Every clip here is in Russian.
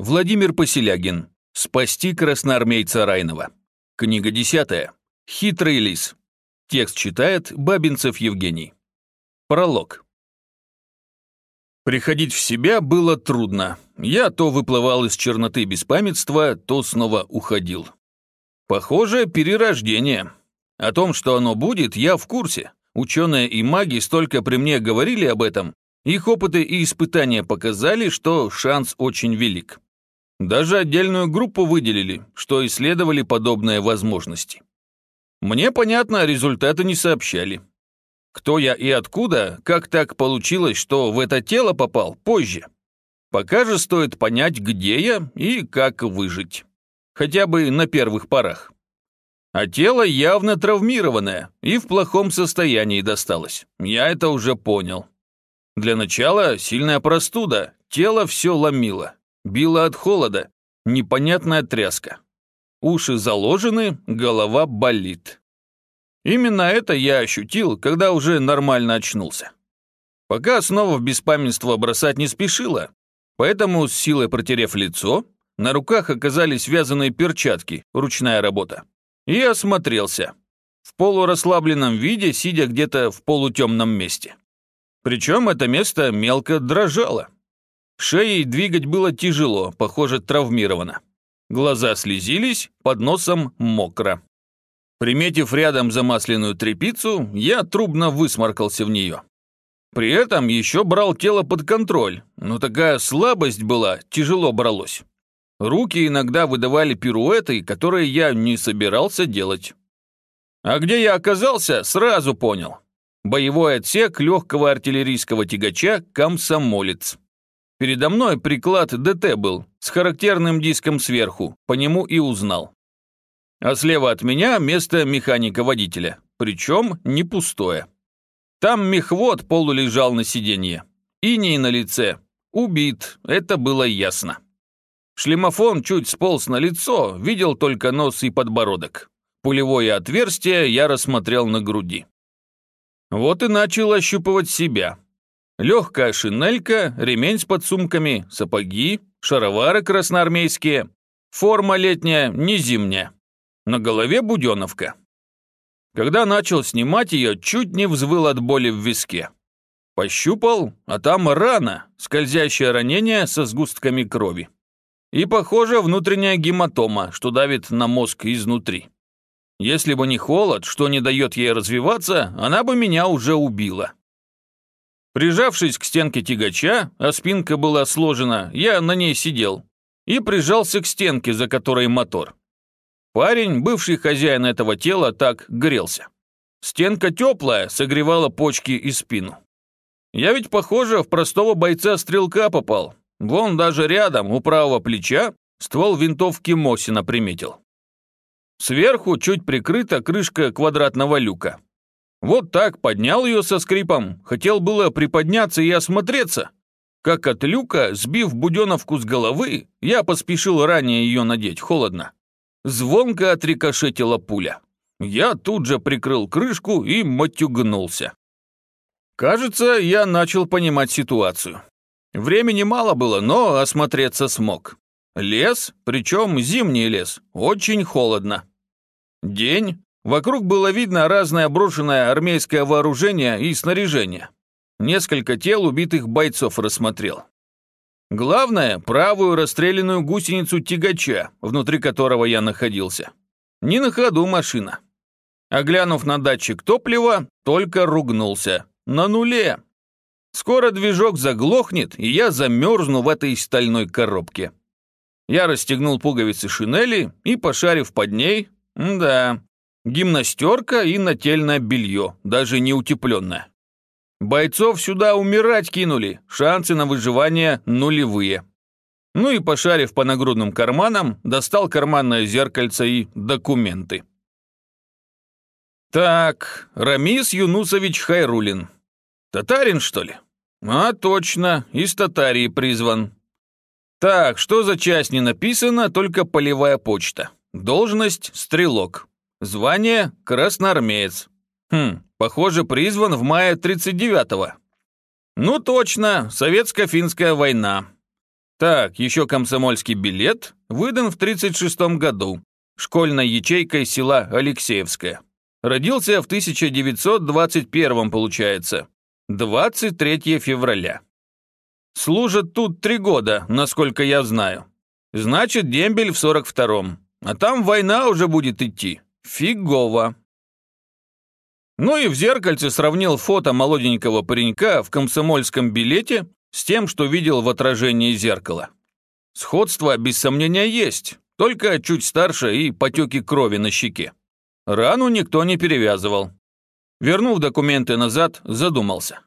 Владимир Поселягин. Спасти красноармейца Райнова. Книга десятая. Хитрый лис. Текст читает Бабинцев Евгений. Пролог. Приходить в себя было трудно. Я то выплывал из черноты беспамятства, то снова уходил. Похоже, перерождение. О том, что оно будет, я в курсе. Ученые и маги столько при мне говорили об этом. Их опыты и испытания показали, что шанс очень велик. Даже отдельную группу выделили, что исследовали подобные возможности. Мне, понятно, результаты не сообщали. Кто я и откуда, как так получилось, что в это тело попал, позже. Пока же стоит понять, где я и как выжить. Хотя бы на первых порах. А тело явно травмированное и в плохом состоянии досталось. Я это уже понял. Для начала сильная простуда, тело все ломило. Било от холода, непонятная тряска. Уши заложены, голова болит. Именно это я ощутил, когда уже нормально очнулся. Пока снова в беспамятство бросать не спешила, поэтому с силой протерев лицо, на руках оказались связанные перчатки, ручная работа, и осмотрелся. В полурасслабленном виде, сидя где-то в полутемном месте. Причем это место мелко дрожало. Шеей двигать было тяжело, похоже, травмировано. Глаза слезились, под носом мокро. Приметив рядом замасленную трепицу, я трубно высморкался в нее. При этом еще брал тело под контроль, но такая слабость была, тяжело бралось. Руки иногда выдавали пируэты, которые я не собирался делать. А где я оказался, сразу понял. Боевой отсек легкого артиллерийского тягача «Комсомолец». Передо мной приклад ДТ был, с характерным диском сверху, по нему и узнал. А слева от меня место механика-водителя, причем не пустое. Там мехвод полулежал на сиденье. Иней на лице. Убит, это было ясно. Шлемофон чуть сполз на лицо, видел только нос и подбородок. Пулевое отверстие я рассмотрел на груди. Вот и начал ощупывать себя. Легкая шинелька, ремень с подсумками, сапоги, шаровары красноармейские. Форма летняя, не зимняя. На голове буденовка. Когда начал снимать ее, чуть не взвыл от боли в виске. Пощупал, а там рана, скользящее ранение со сгустками крови. И, похоже, внутренняя гематома, что давит на мозг изнутри. Если бы не холод, что не дает ей развиваться, она бы меня уже убила. Прижавшись к стенке тягача, а спинка была сложена, я на ней сидел и прижался к стенке, за которой мотор. Парень, бывший хозяин этого тела, так грелся. Стенка теплая, согревала почки и спину. Я ведь, похоже, в простого бойца-стрелка попал. Вон даже рядом, у правого плеча, ствол винтовки Мосина приметил. Сверху чуть прикрыта крышка квадратного люка. Вот так поднял ее со скрипом, хотел было приподняться и осмотреться. Как от люка, сбив буденовку с головы, я поспешил ранее ее надеть, холодно. Звонко отрикошетила пуля. Я тут же прикрыл крышку и матюгнулся. Кажется, я начал понимать ситуацию. Времени мало было, но осмотреться смог. Лес, причем зимний лес, очень холодно. День, Вокруг было видно разное брошенное армейское вооружение и снаряжение. Несколько тел убитых бойцов рассмотрел. Главное, правую расстрелянную гусеницу тягача, внутри которого я находился. Не на ходу машина. Оглянув на датчик топлива, только ругнулся. На нуле. Скоро движок заглохнет, и я замерзну в этой стальной коробке. Я расстегнул пуговицы шинели и, пошарив под ней, да, Гимнастерка и нательное белье, даже не утепленное. Бойцов сюда умирать кинули, шансы на выживание нулевые. Ну и пошарив по нагрудным карманам, достал карманное зеркальце и документы. Так, Рамис Юнусович Хайрулин. Татарин, что ли? А, точно, из Татарии призван. Так, что за часть не написано, только полевая почта. Должность – стрелок. Звание – красноармеец. Хм, похоже, призван в мае 39-го. Ну точно, советско-финская война. Так, еще комсомольский билет выдан в 36 году, школьной ячейкой села Алексеевское. Родился в 1921 получается. 23 февраля. Служат тут три года, насколько я знаю. Значит, дембель в 42-м. А там война уже будет идти. Фигово. Ну и в зеркальце сравнил фото молоденького паренька в комсомольском билете с тем, что видел в отражении зеркала. Сходство, без сомнения, есть, только чуть старше и потеки крови на щеке. Рану никто не перевязывал. Вернув документы назад, задумался.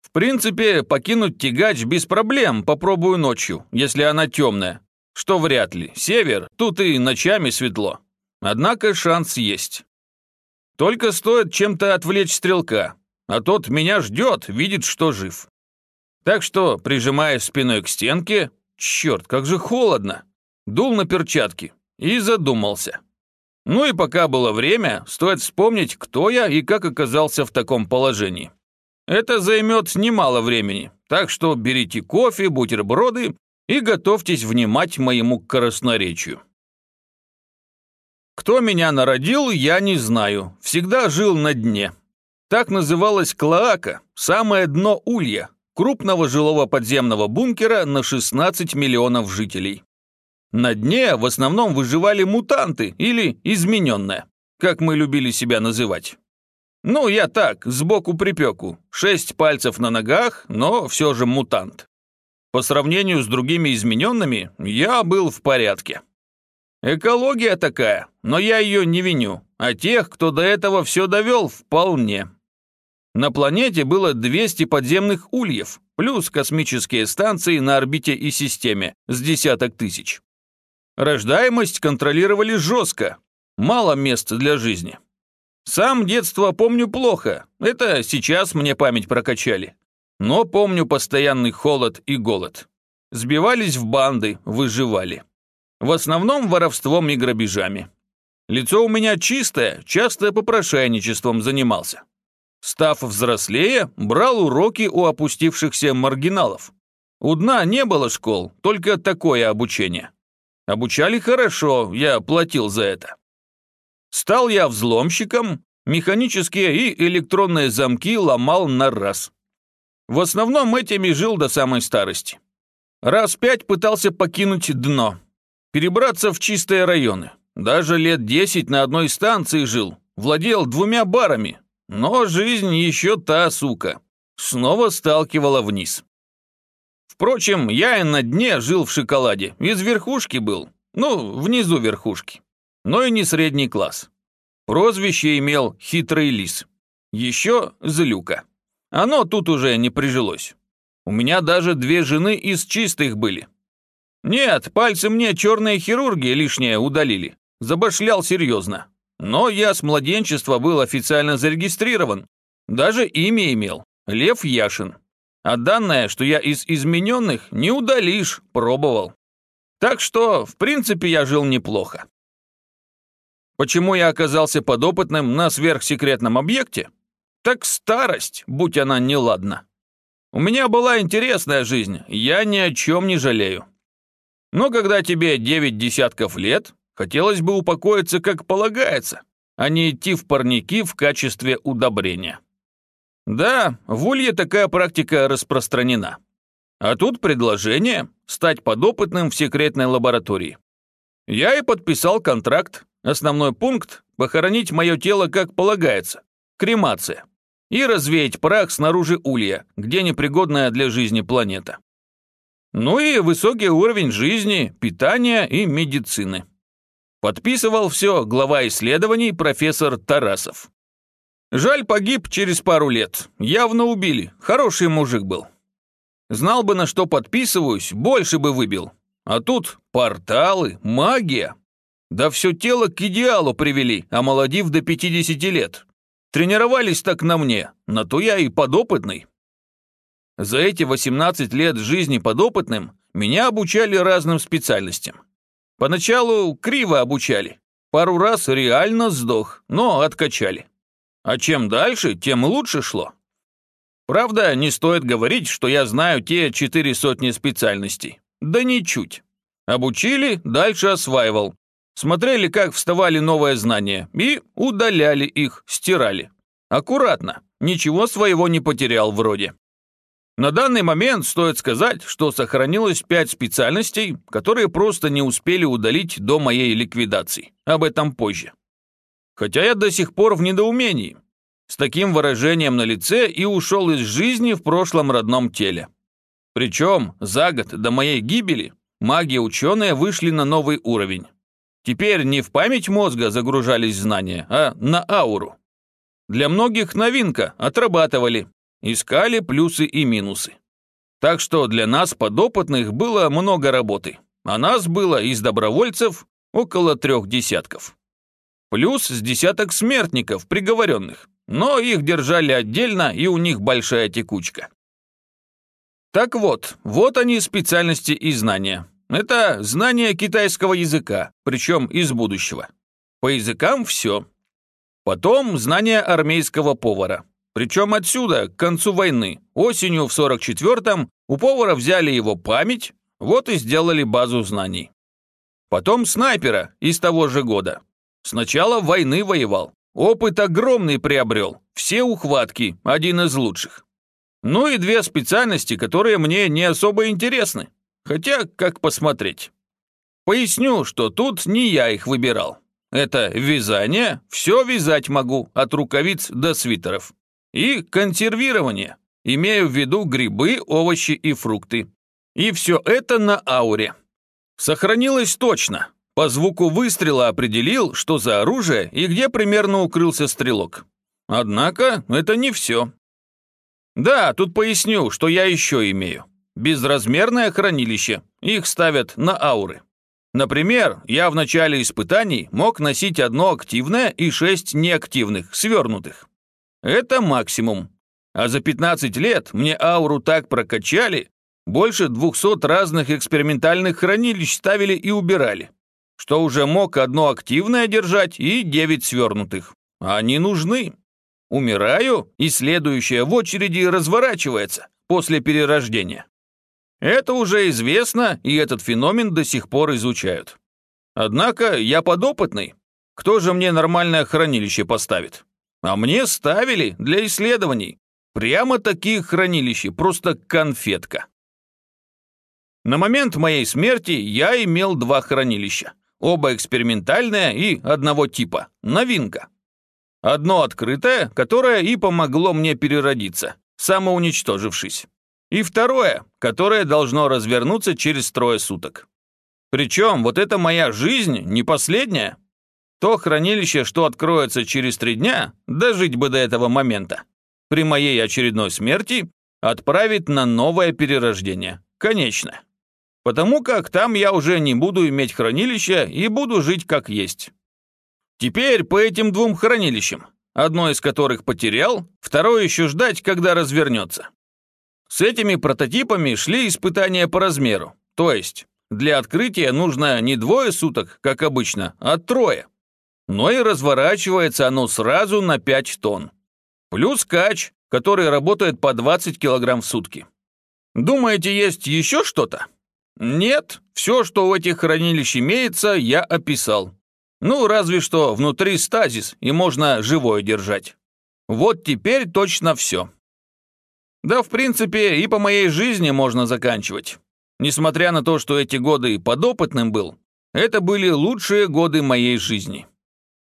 В принципе, покинуть тягач без проблем попробую ночью, если она темная. Что вряд ли. Север, тут и ночами светло. Однако шанс есть. Только стоит чем-то отвлечь стрелка, а тот меня ждет, видит, что жив. Так что, прижимая спиной к стенке, черт, как же холодно, дул на перчатки и задумался. Ну и пока было время, стоит вспомнить, кто я и как оказался в таком положении. Это займет немало времени, так что берите кофе, бутерброды и готовьтесь внимать моему красноречию. Кто меня народил, я не знаю, всегда жил на дне. Так называлась Клоака, самое дно Улья, крупного жилого подземного бункера на 16 миллионов жителей. На дне в основном выживали мутанты или измененные, как мы любили себя называть. Ну, я так, сбоку припеку. Шесть пальцев на ногах, но все же мутант. По сравнению с другими измененными, я был в порядке. Экология такая, но я ее не виню, а тех, кто до этого все довел, вполне. На планете было 200 подземных ульев, плюс космические станции на орбите и системе с десяток тысяч. Рождаемость контролировали жестко, мало мест для жизни. Сам детство помню плохо, это сейчас мне память прокачали. Но помню постоянный холод и голод. Сбивались в банды, выживали. В основном воровством и грабежами. Лицо у меня чистое, часто попрошайничеством занимался. Став взрослее, брал уроки у опустившихся маргиналов. У дна не было школ, только такое обучение. Обучали хорошо, я платил за это. Стал я взломщиком, механические и электронные замки ломал на раз. В основном этими жил до самой старости. Раз пять пытался покинуть дно, перебраться в чистые районы. Даже лет десять на одной станции жил, владел двумя барами. Но жизнь еще та сука. Снова сталкивала вниз. Впрочем, я и на дне жил в шоколаде, из верхушки был, ну, внизу верхушки но и не средний класс. Прозвище имел «Хитрый лис». Еще «Злюка». Оно тут уже не прижилось. У меня даже две жены из чистых были. Нет, пальцы мне черные хирурги лишнее удалили. Забашлял серьезно. Но я с младенчества был официально зарегистрирован. Даже имя имел. Лев Яшин. А данное, что я из измененных, не удалишь, пробовал. Так что, в принципе, я жил неплохо. Почему я оказался подопытным на сверхсекретном объекте? Так старость, будь она неладна. У меня была интересная жизнь, я ни о чем не жалею. Но когда тебе девять десятков лет, хотелось бы упокоиться как полагается, а не идти в парники в качестве удобрения. Да, в Улье такая практика распространена. А тут предложение стать подопытным в секретной лаборатории. Я и подписал контракт, Основной пункт – похоронить мое тело как полагается, кремация, и развеять прах снаружи улья, где непригодная для жизни планета. Ну и высокий уровень жизни, питания и медицины. Подписывал все глава исследований профессор Тарасов. Жаль, погиб через пару лет. Явно убили. Хороший мужик был. Знал бы, на что подписываюсь, больше бы выбил. А тут порталы, магия. Да все тело к идеалу привели, омолодив до 50 лет. Тренировались так на мне, на то я и подопытный. За эти 18 лет жизни подопытным меня обучали разным специальностям. Поначалу криво обучали. Пару раз реально сдох, но откачали. А чем дальше, тем лучше шло. Правда, не стоит говорить, что я знаю те четыре сотни специальностей. Да ничуть. Обучили, дальше осваивал. Смотрели, как вставали новые знания, и удаляли их, стирали. Аккуратно, ничего своего не потерял вроде. На данный момент стоит сказать, что сохранилось пять специальностей, которые просто не успели удалить до моей ликвидации. Об этом позже. Хотя я до сих пор в недоумении. С таким выражением на лице и ушел из жизни в прошлом родном теле. Причем за год до моей гибели маги-ученые вышли на новый уровень. Теперь не в память мозга загружались знания, а на ауру. Для многих новинка, отрабатывали, искали плюсы и минусы. Так что для нас, подопытных, было много работы, а нас было из добровольцев около трех десятков. Плюс с десяток смертников, приговоренных, но их держали отдельно, и у них большая текучка. Так вот, вот они специальности и знания. Это знание китайского языка, причем из будущего. По языкам все. Потом знание армейского повара. Причем отсюда, к концу войны, осенью в 44-м, у повара взяли его память, вот и сделали базу знаний. Потом снайпера из того же года. Сначала войны воевал, опыт огромный приобрел, все ухватки, один из лучших. Ну и две специальности, которые мне не особо интересны. Хотя, как посмотреть. Поясню, что тут не я их выбирал. Это вязание, все вязать могу, от рукавиц до свитеров. И консервирование, имею в виду грибы, овощи и фрукты. И все это на ауре. Сохранилось точно. По звуку выстрела определил, что за оружие и где примерно укрылся стрелок. Однако это не все. Да, тут поясню, что я еще имею. Безразмерное хранилище. Их ставят на ауры. Например, я в начале испытаний мог носить одно активное и шесть неактивных, свернутых. Это максимум. А за 15 лет мне ауру так прокачали, больше 200 разных экспериментальных хранилищ ставили и убирали, что уже мог одно активное держать и 9 свернутых. Они нужны. Умираю, и следующее в очереди разворачивается после перерождения. Это уже известно, и этот феномен до сих пор изучают. Однако я подопытный. Кто же мне нормальное хранилище поставит? А мне ставили для исследований. Прямо такие хранилища, просто конфетка. На момент моей смерти я имел два хранилища. Оба экспериментальные и одного типа. Новинка. Одно открытое, которое и помогло мне переродиться, самоуничтожившись. И второе, которое должно развернуться через трое суток. Причем вот эта моя жизнь не последняя. То хранилище, что откроется через три дня, дожить бы до этого момента. При моей очередной смерти отправить на новое перерождение. Конечно. Потому как там я уже не буду иметь хранилище и буду жить как есть. Теперь по этим двум хранилищам, одно из которых потерял, второе еще ждать, когда развернется. С этими прототипами шли испытания по размеру, то есть для открытия нужно не двое суток, как обычно, а трое но и разворачивается оно сразу на 5 тонн. Плюс кач, который работает по 20 килограмм в сутки. Думаете, есть еще что-то? Нет, все, что в этих хранилищ имеется, я описал. Ну, разве что внутри стазис, и можно живое держать. Вот теперь точно все. Да, в принципе, и по моей жизни можно заканчивать. Несмотря на то, что эти годы подопытным был, это были лучшие годы моей жизни.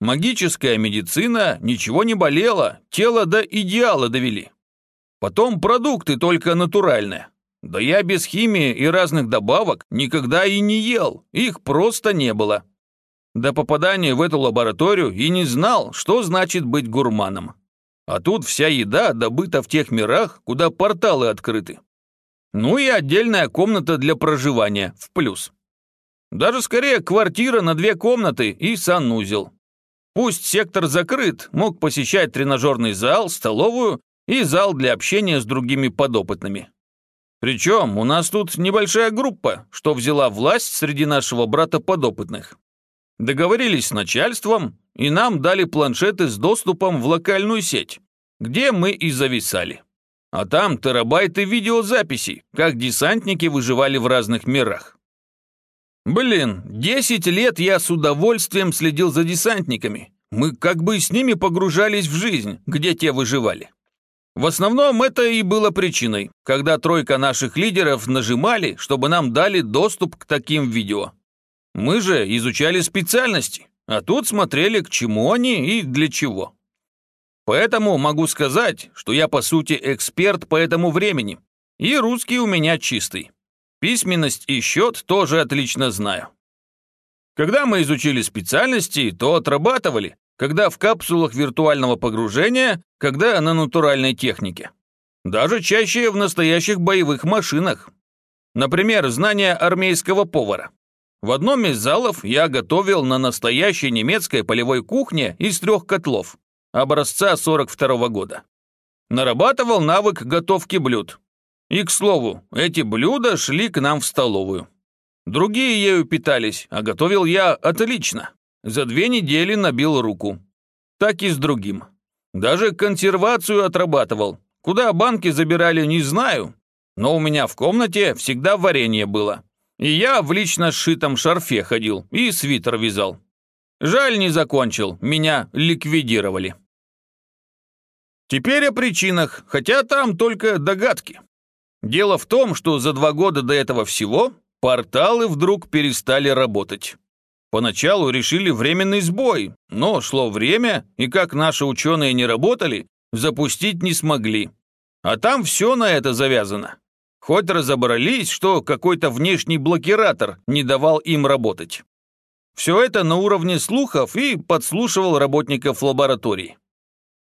Магическая медицина, ничего не болело, тело до идеала довели. Потом продукты только натуральные. Да я без химии и разных добавок никогда и не ел, их просто не было. До попадания в эту лабораторию и не знал, что значит быть гурманом. А тут вся еда добыта в тех мирах, куда порталы открыты. Ну и отдельная комната для проживания, в плюс. Даже скорее квартира на две комнаты и санузел. Пусть сектор закрыт, мог посещать тренажерный зал, столовую и зал для общения с другими подопытными. Причем у нас тут небольшая группа, что взяла власть среди нашего брата подопытных. Договорились с начальством, и нам дали планшеты с доступом в локальную сеть, где мы и зависали. А там терабайты видеозаписей, как десантники выживали в разных мирах. Блин, 10 лет я с удовольствием следил за десантниками. Мы как бы с ними погружались в жизнь, где те выживали. В основном это и было причиной, когда тройка наших лидеров нажимали, чтобы нам дали доступ к таким видео. Мы же изучали специальности, а тут смотрели, к чему они и для чего. Поэтому могу сказать, что я по сути эксперт по этому времени, и русский у меня чистый. Письменность и счет тоже отлично знаю. Когда мы изучили специальности, то отрабатывали, когда в капсулах виртуального погружения, когда на натуральной технике. Даже чаще в настоящих боевых машинах. Например, знание армейского повара. В одном из залов я готовил на настоящей немецкой полевой кухне из трех котлов, образца 42 -го года. Нарабатывал навык готовки блюд. И, к слову, эти блюда шли к нам в столовую. Другие ею питались, а готовил я отлично. За две недели набил руку. Так и с другим. Даже консервацию отрабатывал. Куда банки забирали, не знаю. Но у меня в комнате всегда варенье было. И я в лично сшитом шарфе ходил и свитер вязал. Жаль, не закончил, меня ликвидировали. Теперь о причинах, хотя там только догадки. Дело в том, что за два года до этого всего порталы вдруг перестали работать. Поначалу решили временный сбой, но шло время, и как наши ученые не работали, запустить не смогли. А там все на это завязано. Хоть разобрались, что какой-то внешний блокиратор не давал им работать. Все это на уровне слухов и подслушивал работников лабораторий.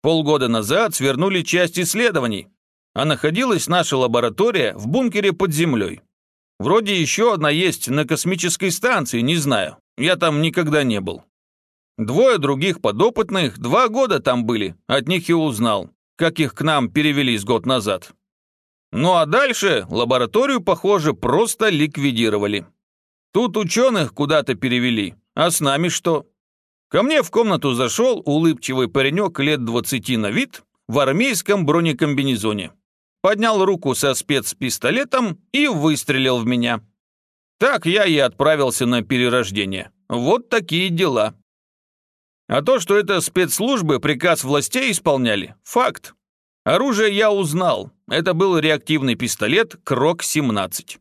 Полгода назад свернули часть исследований, а находилась наша лаборатория в бункере под землей. Вроде еще одна есть на космической станции, не знаю. Я там никогда не был. Двое других подопытных два года там были, от них и узнал, как их к нам перевели с год назад. Ну а дальше лабораторию, похоже, просто ликвидировали. Тут ученых куда-то перевели, а с нами что? Ко мне в комнату зашел улыбчивый паренек лет двадцати на вид в армейском бронекомбинезоне. Поднял руку со спецпистолетом и выстрелил в меня. Так я и отправился на перерождение. Вот такие дела. А то, что это спецслужбы приказ властей исполняли, факт. Оружие я узнал. Это был реактивный пистолет Крок-17.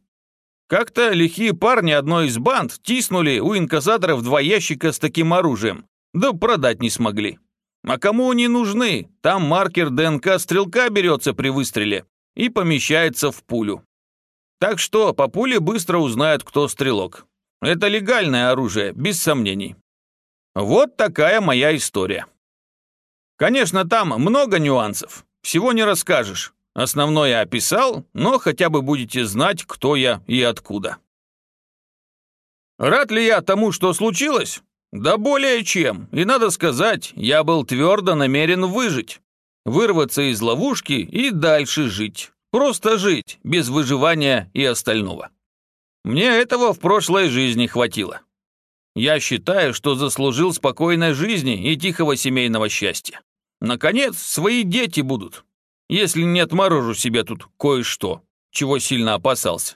Как-то лихие парни одной из банд тиснули у инкассаторов два ящика с таким оружием, да продать не смогли. А кому они нужны? Там маркер ДНК стрелка берется при выстреле и помещается в пулю. Так что по пуле быстро узнают, кто стрелок. Это легальное оружие, без сомнений. Вот такая моя история. Конечно, там много нюансов. Всего не расскажешь. Основное описал, но хотя бы будете знать, кто я и откуда. Рад ли я тому, что случилось? Да более чем. И надо сказать, я был твердо намерен выжить. Вырваться из ловушки и дальше жить. Просто жить, без выживания и остального. Мне этого в прошлой жизни хватило. Я считаю, что заслужил спокойной жизни и тихого семейного счастья. Наконец, свои дети будут, если не отморожу себе тут кое-что, чего сильно опасался.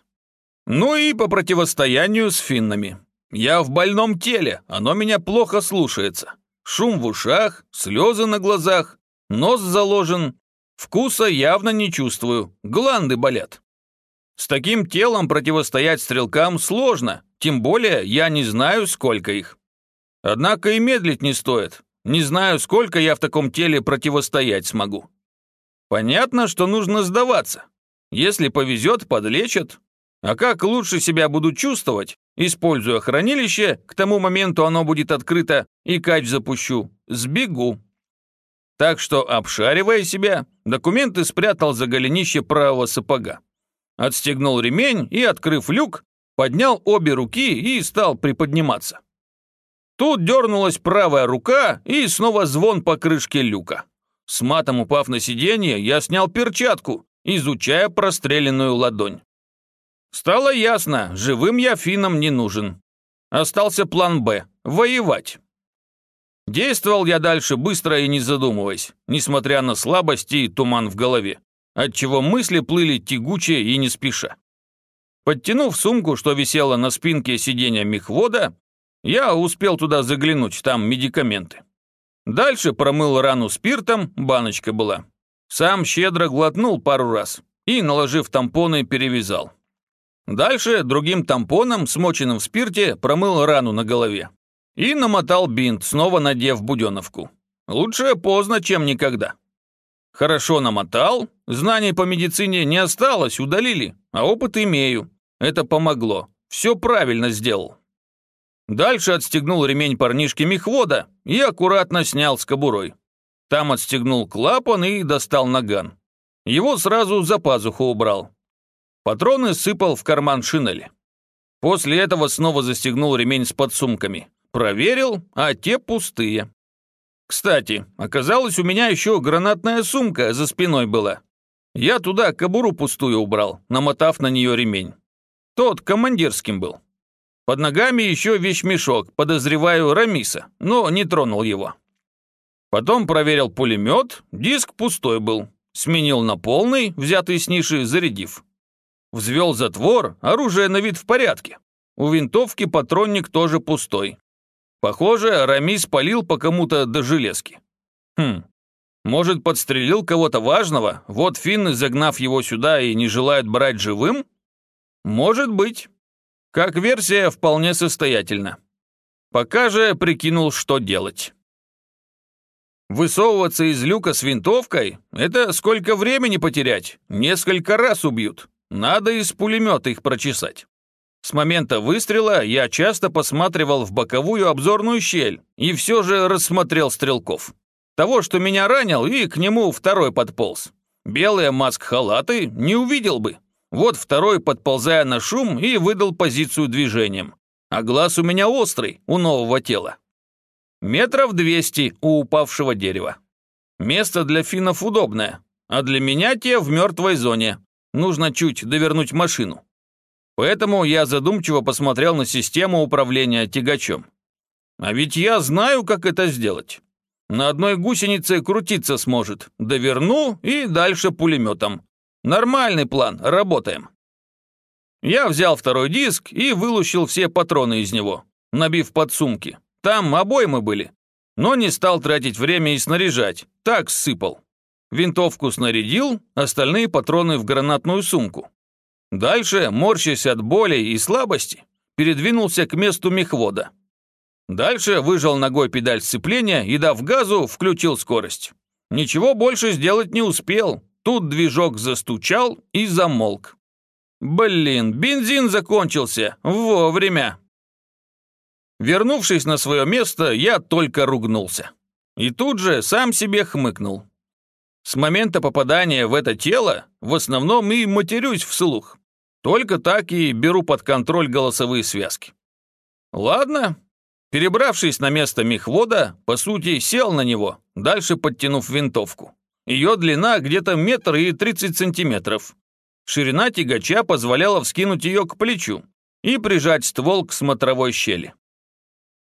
Ну и по противостоянию с финнами. Я в больном теле, оно меня плохо слушается. Шум в ушах, слезы на глазах, нос заложен, Вкуса явно не чувствую, гланды болят. С таким телом противостоять стрелкам сложно, тем более я не знаю, сколько их. Однако и медлить не стоит. Не знаю, сколько я в таком теле противостоять смогу. Понятно, что нужно сдаваться. Если повезет, подлечат. А как лучше себя буду чувствовать, используя хранилище, к тому моменту оно будет открыто и кач запущу, сбегу. Так что, обшаривая себя, документы спрятал за голенище правого сапога. Отстегнул ремень и, открыв люк, поднял обе руки и стал приподниматься. Тут дернулась правая рука и снова звон по крышке люка. С матом упав на сиденье, я снял перчатку, изучая простреленную ладонь. Стало ясно, живым я финнам не нужен. Остался план «Б» — воевать. Действовал я дальше быстро и не задумываясь, несмотря на слабости и туман в голове. отчего мысли плыли тягуче и не спеша. Подтянув сумку, что висела на спинке сиденья мехвода, я успел туда заглянуть, там медикаменты. Дальше промыл рану спиртом, баночка была. Сам щедро глотнул пару раз и, наложив тампоны, перевязал. Дальше другим тампоном, смоченным в спирте, промыл рану на голове. И намотал бинт, снова надев буденовку. Лучше поздно, чем никогда. Хорошо намотал, знаний по медицине не осталось, удалили, а опыт имею. Это помогло. Все правильно сделал. Дальше отстегнул ремень парнишки мехвода и аккуратно снял с кобурой. Там отстегнул клапан и достал наган. Его сразу за пазуху убрал. Патроны сыпал в карман шинели. После этого снова застегнул ремень с подсумками. Проверил, а те пустые. Кстати, оказалось, у меня еще гранатная сумка за спиной была. Я туда кобуру пустую убрал, намотав на нее ремень. Тот командирским был. Под ногами еще вещмешок, подозреваю, Рамиса, но не тронул его. Потом проверил пулемет, диск пустой был. Сменил на полный, взятый с ниши, зарядив. Взвел затвор, оружие на вид в порядке. У винтовки патронник тоже пустой. Похоже, Рамис полил по кому-то до железки. Хм, может, подстрелил кого-то важного, вот финны, загнав его сюда и не желают брать живым? Может быть. Как версия вполне состоятельна. Пока же прикинул, что делать. Высовываться из люка с винтовкой – это сколько времени потерять? Несколько раз убьют. Надо из пулемета их прочесать. С момента выстрела я часто посматривал в боковую обзорную щель и все же рассмотрел стрелков. Того, что меня ранил, и к нему второй подполз. Белые маск-халаты не увидел бы. Вот второй, подползая на шум, и выдал позицию движением. А глаз у меня острый, у нового тела. Метров двести у упавшего дерева. Место для финнов удобное, а для меня те в мертвой зоне. Нужно чуть довернуть машину. Поэтому я задумчиво посмотрел на систему управления тягачом. А ведь я знаю, как это сделать. На одной гусенице крутиться сможет. Доверну и дальше пулеметом. Нормальный план, работаем. Я взял второй диск и вылущил все патроны из него, набив подсумки. Там обоймы были. Но не стал тратить время и снаряжать, так сыпал. Винтовку снарядил, остальные патроны в гранатную сумку. Дальше, морщась от боли и слабости, передвинулся к месту мехвода. Дальше выжал ногой педаль сцепления и, дав газу, включил скорость. Ничего больше сделать не успел, Тут движок застучал и замолк. Блин, бензин закончился. Вовремя. Вернувшись на свое место, я только ругнулся. И тут же сам себе хмыкнул. С момента попадания в это тело в основном и матерюсь вслух. Только так и беру под контроль голосовые связки. Ладно. Перебравшись на место мехвода, по сути, сел на него, дальше подтянув винтовку. Ее длина где-то метр и тридцать сантиметров. Ширина тягача позволяла вскинуть ее к плечу и прижать ствол к смотровой щели.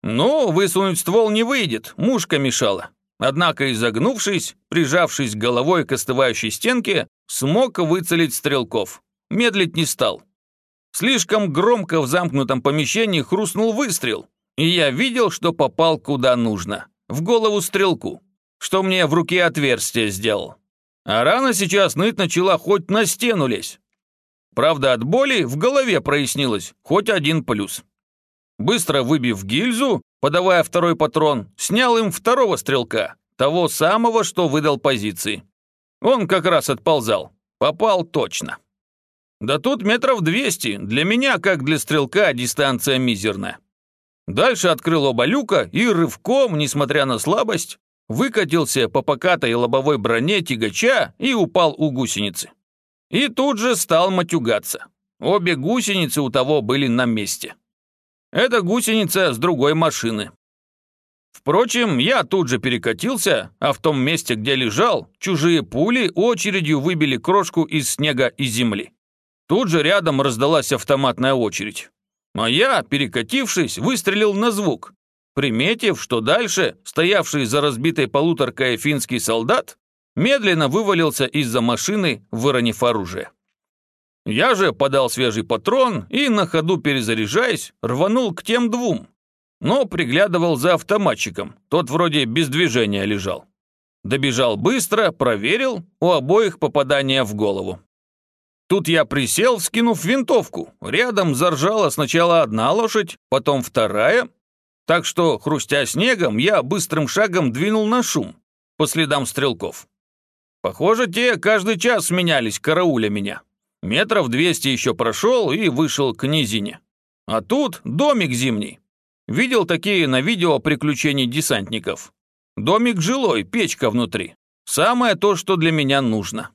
Но высунуть ствол не выйдет, мушка мешала. Однако, изогнувшись, прижавшись головой к остывающей стенке, смог выцелить стрелков. Медлить не стал. Слишком громко в замкнутом помещении хрустнул выстрел, и я видел, что попал куда нужно. В голову стрелку что мне в руке отверстие сделал. А рана сейчас ныть начала хоть на стену лезь. Правда, от боли в голове прояснилось, хоть один плюс. Быстро выбив гильзу, подавая второй патрон, снял им второго стрелка, того самого, что выдал позиции. Он как раз отползал. Попал точно. Да тут метров двести, для меня, как для стрелка, дистанция мизерная. Дальше открыл оба люка и рывком, несмотря на слабость, выкатился по покатой лобовой броне тягача и упал у гусеницы. И тут же стал матюгаться. Обе гусеницы у того были на месте. Это гусеница с другой машины. Впрочем, я тут же перекатился, а в том месте, где лежал, чужие пули очередью выбили крошку из снега и земли. Тут же рядом раздалась автоматная очередь. А я, перекатившись, выстрелил на звук, Приметив, что дальше стоявший за разбитой полуторкой финский солдат медленно вывалился из-за машины, выронив оружие. Я же подал свежий патрон и, на ходу перезаряжаясь, рванул к тем двум. Но приглядывал за автоматчиком, тот вроде без движения лежал. Добежал быстро, проверил, у обоих попадание в голову. Тут я присел, скинув винтовку. Рядом заржала сначала одна лошадь, потом вторая. Так что, хрустя снегом, я быстрым шагом двинул на шум, по следам стрелков. Похоже, те каждый час менялись, карауля меня. Метров двести еще прошел и вышел к низине. А тут домик зимний. Видел такие на видео приключений десантников. Домик жилой, печка внутри. Самое то, что для меня нужно.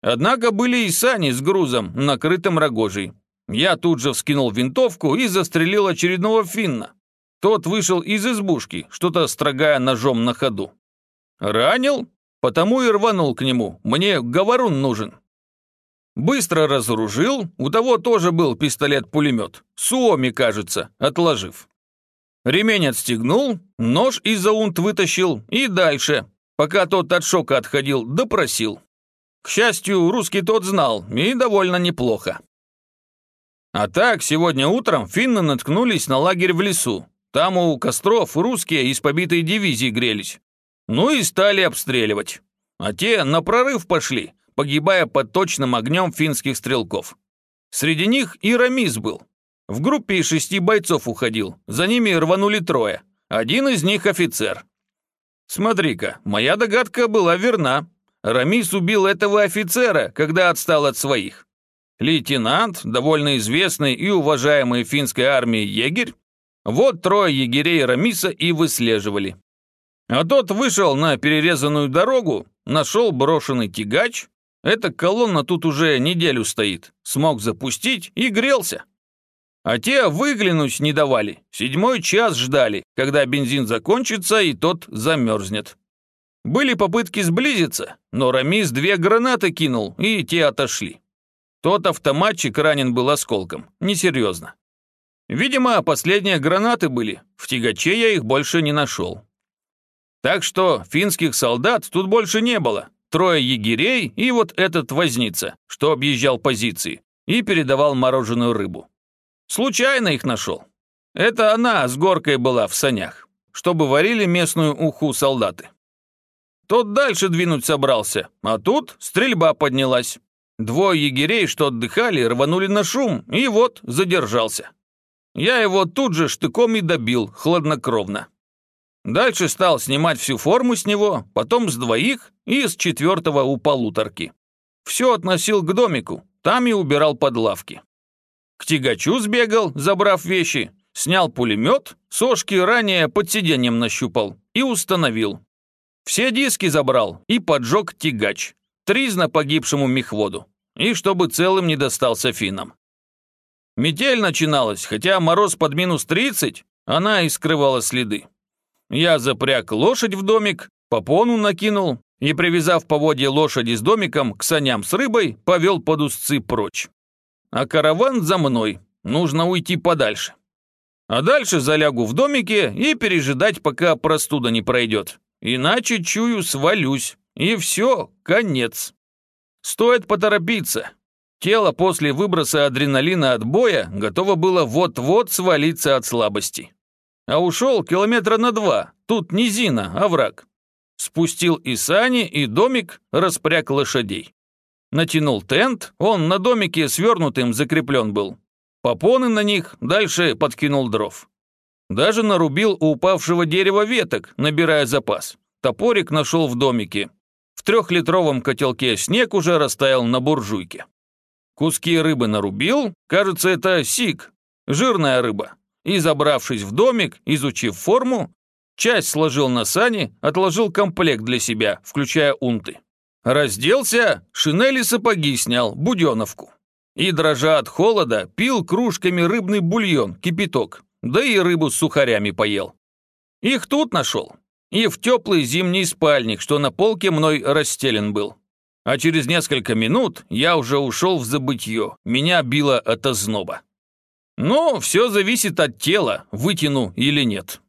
Однако были и сани с грузом, накрытым рогожей. Я тут же вскинул винтовку и застрелил очередного финна. Тот вышел из избушки, что-то строгая ножом на ходу. Ранил? Потому и рванул к нему. Мне говорун нужен. Быстро разоружил, у того тоже был пистолет-пулемет. Суоми, кажется, отложив. Ремень отстегнул, нож из-за унт вытащил и дальше, пока тот от шока отходил, допросил. К счастью, русский тот знал, и довольно неплохо. А так, сегодня утром финны наткнулись на лагерь в лесу. Там у костров русские из побитой дивизии грелись. Ну и стали обстреливать. А те на прорыв пошли, погибая под точным огнем финских стрелков. Среди них и Рамис был. В группе из шести бойцов уходил, за ними рванули трое. Один из них офицер. Смотри-ка, моя догадка была верна. Рамис убил этого офицера, когда отстал от своих. Лейтенант, довольно известный и уважаемый финской армией егерь, вот трое егерей Рамиса и выслеживали. А тот вышел на перерезанную дорогу, нашел брошенный тягач, эта колонна тут уже неделю стоит. Смог запустить и грелся. А те выглянуть не давали. Седьмой час ждали, когда бензин закончится и тот замерзнет. Были попытки сблизиться, но Рамис две гранаты кинул, и те отошли. Тот автоматчик ранен был осколком, несерьезно. Видимо, последние гранаты были, в тягаче я их больше не нашел. Так что финских солдат тут больше не было, трое егерей и вот этот возница, что объезжал позиции и передавал мороженую рыбу. Случайно их нашел. Это она с горкой была в санях, чтобы варили местную уху солдаты. Тот дальше двинуть собрался, а тут стрельба поднялась. Двое егерей, что отдыхали, рванули на шум, и вот задержался. Я его тут же штыком и добил, хладнокровно. Дальше стал снимать всю форму с него, потом с двоих и с четвертого у полуторки. Все относил к домику, там и убирал под лавки. К тягачу сбегал, забрав вещи, снял пулемет, сошки ранее под сиденьем нащупал и установил. Все диски забрал и поджег тягач, тризна погибшему мехводу, и чтобы целым не достался финнам. Метель начиналась, хотя мороз под минус 30, она и скрывала следы. Я запряг лошадь в домик, попону накинул и, привязав поводья лошади с домиком к саням с рыбой, повел под узцы прочь. А караван за мной, нужно уйти подальше. А дальше залягу в домике и пережидать, пока простуда не пройдет. Иначе, чую, свалюсь. И все, конец. Стоит поторопиться. Тело после выброса адреналина от боя готово было вот-вот свалиться от слабости. А ушел километра на два, тут низина, овраг. Спустил и сани, и домик, распряг лошадей. Натянул тент, он на домике свернутым закреплен был. Попоны на них, дальше подкинул дров. Даже нарубил у упавшего дерева веток, набирая запас. Топорик нашел в домике. В трехлитровом котелке снег уже растаял на буржуйке. Куски рыбы нарубил, кажется, это сик, жирная рыба и, забравшись в домик, изучив форму, часть сложил на сани, отложил комплект для себя, включая унты. Разделся, шинели сапоги снял, буденовку. И, дрожа от холода, пил кружками рыбный бульон, кипяток, да и рыбу с сухарями поел. Их тут нашел. И в теплый зимний спальник, что на полке мной расстелен был. А через несколько минут я уже ушел в забытье, меня било от озноба. Но все зависит от тела, вытяну или нет.